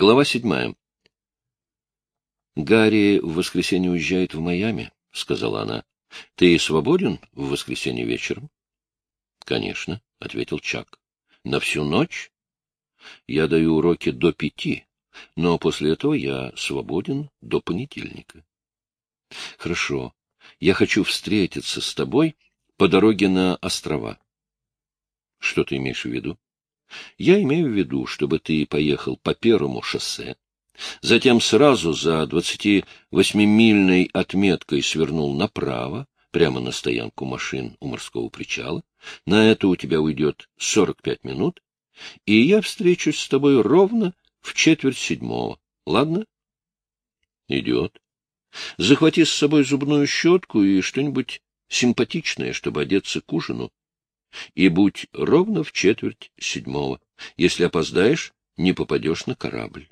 Глава седьмая. «Гарри в воскресенье уезжает в Майами», — сказала она. «Ты свободен в воскресенье вечером?» «Конечно», — ответил Чак. «На всю ночь?» «Я даю уроки до пяти, но после этого я свободен до понедельника». «Хорошо. Я хочу встретиться с тобой по дороге на острова». «Что ты имеешь в виду?» Я имею в виду, чтобы ты поехал по первому шоссе, затем сразу за 28-мильной отметкой свернул направо, прямо на стоянку машин у морского причала. На это у тебя уйдет 45 минут, и я встречусь с тобой ровно в четверть седьмого. Ладно? Идет. Захвати с собой зубную щетку и что-нибудь симпатичное, чтобы одеться к ужину и будь ровно в четверть седьмого. Если опоздаешь, не попадешь на корабль.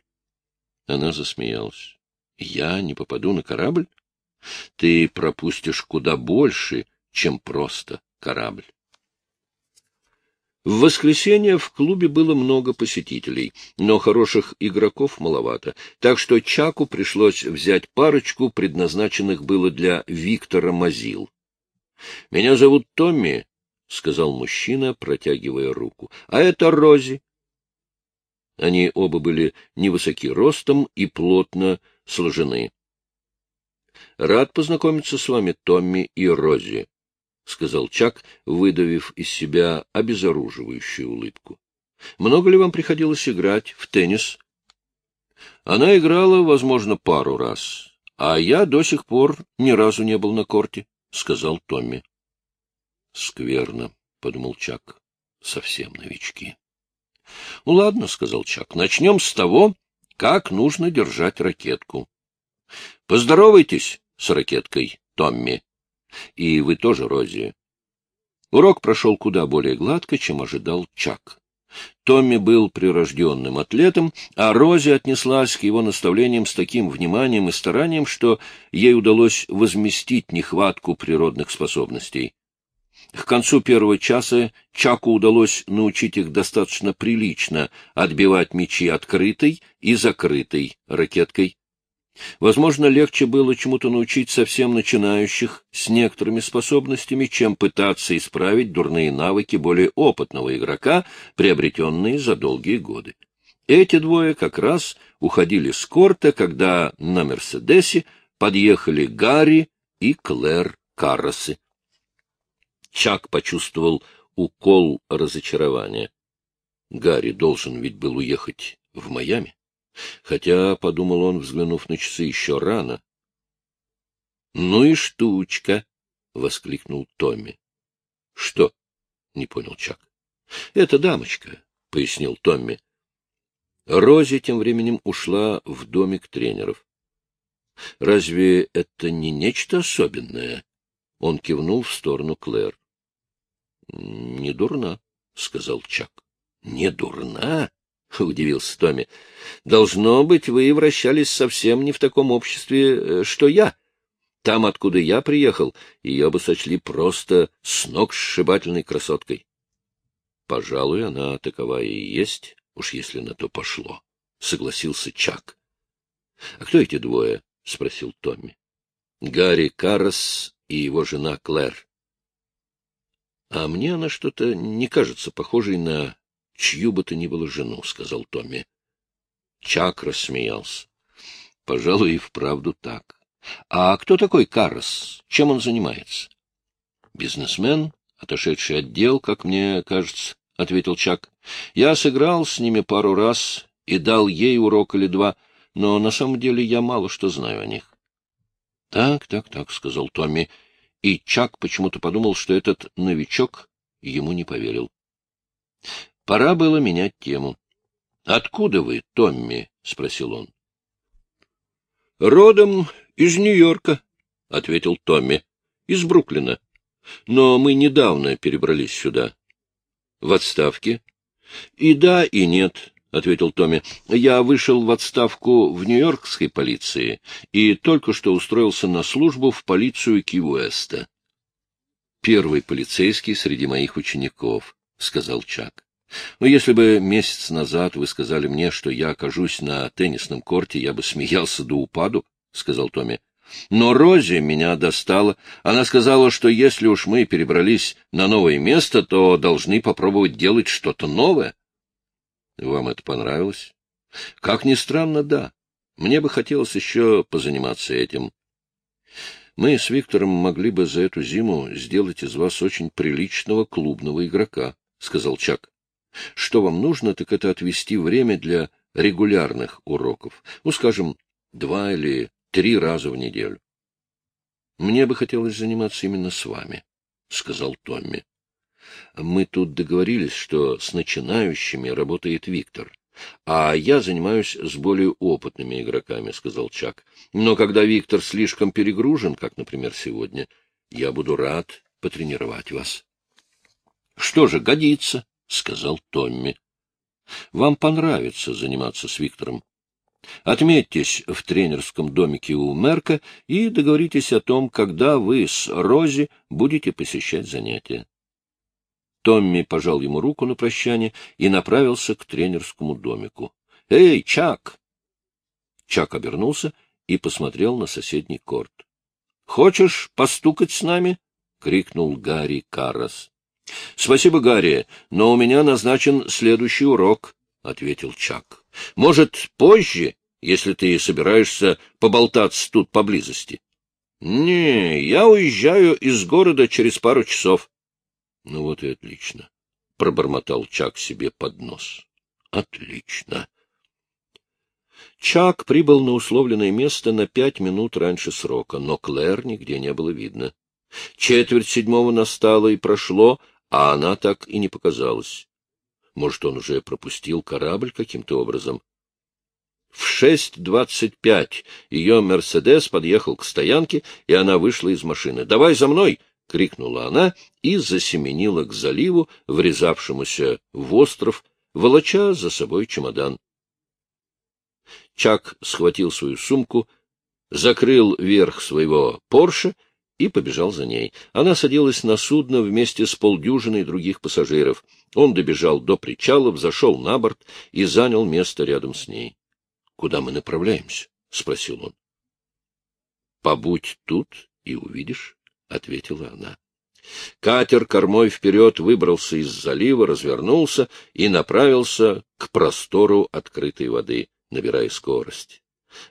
Она засмеялась. — Я не попаду на корабль? Ты пропустишь куда больше, чем просто корабль. В воскресенье в клубе было много посетителей, но хороших игроков маловато, так что Чаку пришлось взять парочку, предназначенных было для Виктора Мазил. — Меня зовут Томми, — сказал мужчина, протягивая руку. — А это Рози. Они оба были невысоки ростом и плотно сложены. — Рад познакомиться с вами, Томми и Рози, — сказал Чак, выдавив из себя обезоруживающую улыбку. — Много ли вам приходилось играть в теннис? — Она играла, возможно, пару раз, а я до сих пор ни разу не был на корте, — сказал Томми. Скверно, — подумал Чак. Совсем новички. — Ну, ладно, — сказал Чак, — начнем с того, как нужно держать ракетку. — Поздоровайтесь с ракеткой, Томми. И вы тоже, Рози. Урок прошел куда более гладко, чем ожидал Чак. Томми был прирожденным атлетом, а Рози отнеслась к его наставлениям с таким вниманием и старанием, что ей удалось возместить нехватку природных способностей. К концу первого часа Чаку удалось научить их достаточно прилично отбивать мячи открытой и закрытой ракеткой. Возможно, легче было чему-то научить совсем начинающих с некоторыми способностями, чем пытаться исправить дурные навыки более опытного игрока, приобретенные за долгие годы. Эти двое как раз уходили с корта, когда на «Мерседесе» подъехали Гарри и Клэр Карросы. Чак почувствовал укол разочарования. Гарри должен ведь был уехать в Майами. Хотя, — подумал он, взглянув на часы, — еще рано. — Ну и штучка! — воскликнул Томми. — Что? — не понял Чак. — Это дамочка, — пояснил Томми. Рози тем временем ушла в домик тренеров. — Разве это не нечто особенное? Он кивнул в сторону Клэр. — Не дурна, — сказал Чак. — Не дурна? — удивился Томми. — Должно быть, вы вращались совсем не в таком обществе, э, что я. Там, откуда я приехал, ее бы сочли просто с ног сшибательной красоткой. — Пожалуй, она такова и есть, уж если на то пошло, — согласился Чак. — А кто эти двое? — спросил Томми. — Гарри Каррес и его жена Клэр. — А мне она что-то не кажется похожей на чью бы то ни было жену, — сказал Томми. Чак рассмеялся. — Пожалуй, и вправду так. — А кто такой Каррос? Чем он занимается? — Бизнесмен, отошедший отдел, как мне кажется, — ответил Чак. — Я сыграл с ними пару раз и дал ей урок или два, но на самом деле я мало что знаю о них. — Так, так, так, — сказал Томми и Чак почему-то подумал, что этот новичок ему не поверил. Пора было менять тему. — Откуда вы, Томми? — спросил он. — Родом из Нью-Йорка, — ответил Томми, — из Бруклина. Но мы недавно перебрались сюда. — В отставке? — И да, и нет, — ответил Томми. — Я вышел в отставку в Нью-Йоркской полиции и только что устроился на службу в полицию Ки-Уэста. — Первый полицейский среди моих учеников, — сказал Чак. Но если бы месяц назад вы сказали мне, что я окажусь на теннисном корте, я бы смеялся до упаду, — сказал Томми. Но Рози меня достала. Она сказала, что если уж мы перебрались на новое место, то должны попробовать делать что-то новое. Вам это понравилось? Как ни странно, да. Мне бы хотелось еще позаниматься этим. Мы с Виктором могли бы за эту зиму сделать из вас очень приличного клубного игрока, — сказал Чак. Что вам нужно, так это отвести время для регулярных уроков. Ну, скажем, два или три раза в неделю. — Мне бы хотелось заниматься именно с вами, — сказал Томми. — Мы тут договорились, что с начинающими работает Виктор. — А я занимаюсь с более опытными игроками, — сказал Чак. — Но когда Виктор слишком перегружен, как, например, сегодня, я буду рад потренировать вас. — Что же, годится, — сказал Томми. — Вам понравится заниматься с Виктором. Отметьтесь в тренерском домике у Мерка и договоритесь о том, когда вы с Рози будете посещать занятия. Томми пожал ему руку на прощание и направился к тренерскому домику. — Эй, Чак! Чак обернулся и посмотрел на соседний корт. — Хочешь постукать с нами? — крикнул Гарри Каррас. — Спасибо, Гарри, но у меня назначен следующий урок, — ответил Чак. — Может, позже, если ты собираешься поболтаться тут поблизости? — Не, я уезжаю из города через пару часов. — Ну вот и отлично, — пробормотал Чак себе под нос. — Отлично. Чак прибыл на условленное место на пять минут раньше срока, но Клэр нигде не было видно. Четверть седьмого настало и прошло, а она так и не показалась. Может, он уже пропустил корабль каким-то образом? В шесть двадцать пять ее «Мерседес» подъехал к стоянке, и она вышла из машины. «Давай за мной!» — крикнула она и засеменила к заливу, врезавшемуся в остров, волоча за собой чемодан. Чак схватил свою сумку, закрыл верх своего Порше и побежал за ней. Она садилась на судно вместе с полдюжиной других пассажиров. Он добежал до причала, взошел на борт и занял место рядом с ней. — Куда мы направляемся? — спросил он. — Побудь тут и увидишь. — ответила она. Катер кормой вперед выбрался из залива, развернулся и направился к простору открытой воды, набирая скорость.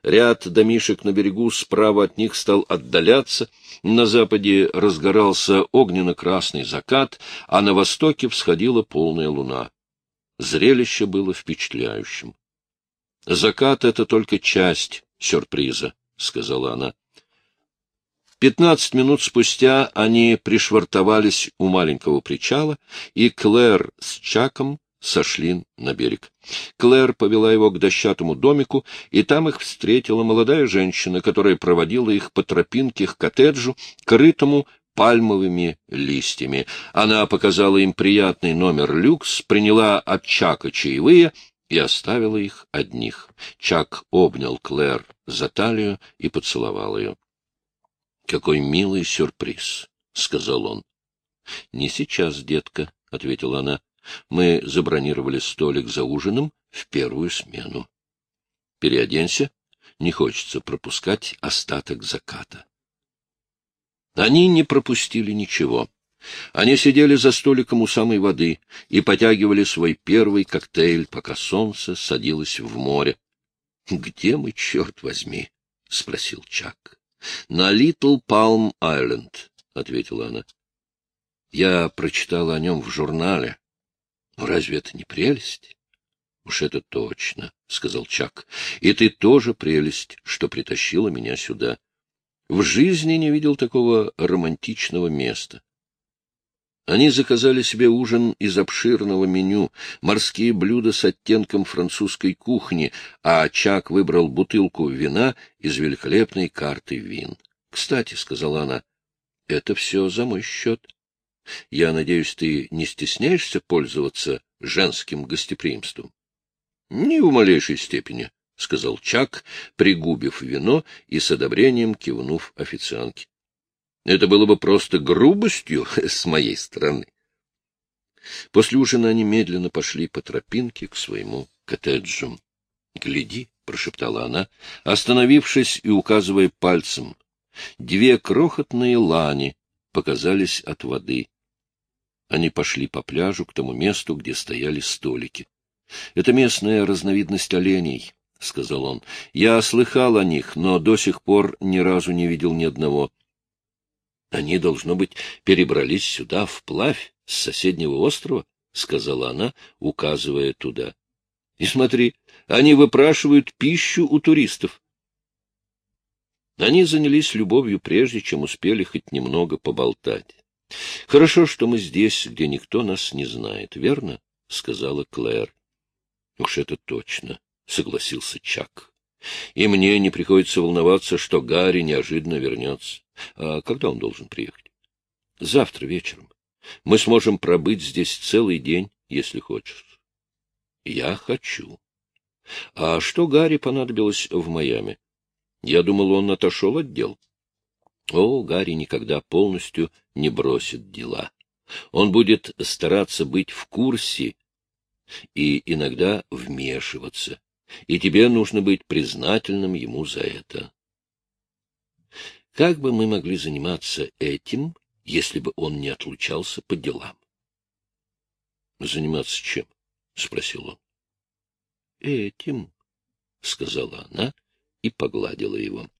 Ряд домишек на берегу справа от них стал отдаляться, на западе разгорался огненно-красный закат, а на востоке всходила полная луна. Зрелище было впечатляющим. — Закат — это только часть сюрприза, — сказала она. Пятнадцать минут спустя они пришвартовались у маленького причала, и Клэр с Чаком сошли на берег. Клэр повела его к дощатому домику, и там их встретила молодая женщина, которая проводила их по тропинке к коттеджу, крытому пальмовыми листьями. Она показала им приятный номер люкс, приняла от Чака чаевые и оставила их одних. Чак обнял Клэр за талию и поцеловал ее. — Какой милый сюрприз, — сказал он. — Не сейчас, детка, — ответила она. — Мы забронировали столик за ужином в первую смену. Переоденься, не хочется пропускать остаток заката. Они не пропустили ничего. Они сидели за столиком у самой воды и потягивали свой первый коктейль, пока солнце садилось в море. — Где мы, черт возьми? — спросил Чак. — На Литл Палм Айленд, — ответила она. — Я прочитала о нем в журнале. Разве это не прелесть? — Уж это точно, — сказал Чак. — И ты тоже прелесть, что притащила меня сюда. В жизни не видел такого романтичного места. Они заказали себе ужин из обширного меню, морские блюда с оттенком французской кухни, а Чак выбрал бутылку вина из великолепной карты вин. — Кстати, — сказала она, — это все за мой счет. Я надеюсь, ты не стесняешься пользоваться женским гостеприимством? — Ни в малейшей степени, — сказал Чак, пригубив вино и с одобрением кивнув официантке. Это было бы просто грубостью с моей стороны. После ужина они медленно пошли по тропинке к своему коттеджу. — Гляди, — прошептала она, остановившись и указывая пальцем. Две крохотные лани показались от воды. Они пошли по пляжу к тому месту, где стояли столики. — Это местная разновидность оленей, — сказал он. — Я слыхал о них, но до сих пор ни разу не видел ни одного. Они, должно быть, перебрались сюда, вплавь, с соседнего острова, — сказала она, указывая туда. — И смотри, они выпрашивают пищу у туристов. Они занялись любовью, прежде чем успели хоть немного поболтать. — Хорошо, что мы здесь, где никто нас не знает, верно? — сказала Клэр. — Уж это точно, — согласился Чак. — И мне не приходится волноваться, что Гарри неожиданно вернется. А когда он должен приехать? — Завтра вечером. Мы сможем пробыть здесь целый день, если хочешь. — Я хочу. — А что Гарри понадобилось в Майами? Я думал, он отошел от дел. О, Гарри никогда полностью не бросит дела. Он будет стараться быть в курсе и иногда вмешиваться, и тебе нужно быть признательным ему за это. Как бы мы могли заниматься этим, если бы он не отлучался по делам? — Заниматься чем? — спросил он. — Этим, — сказала она и погладила его.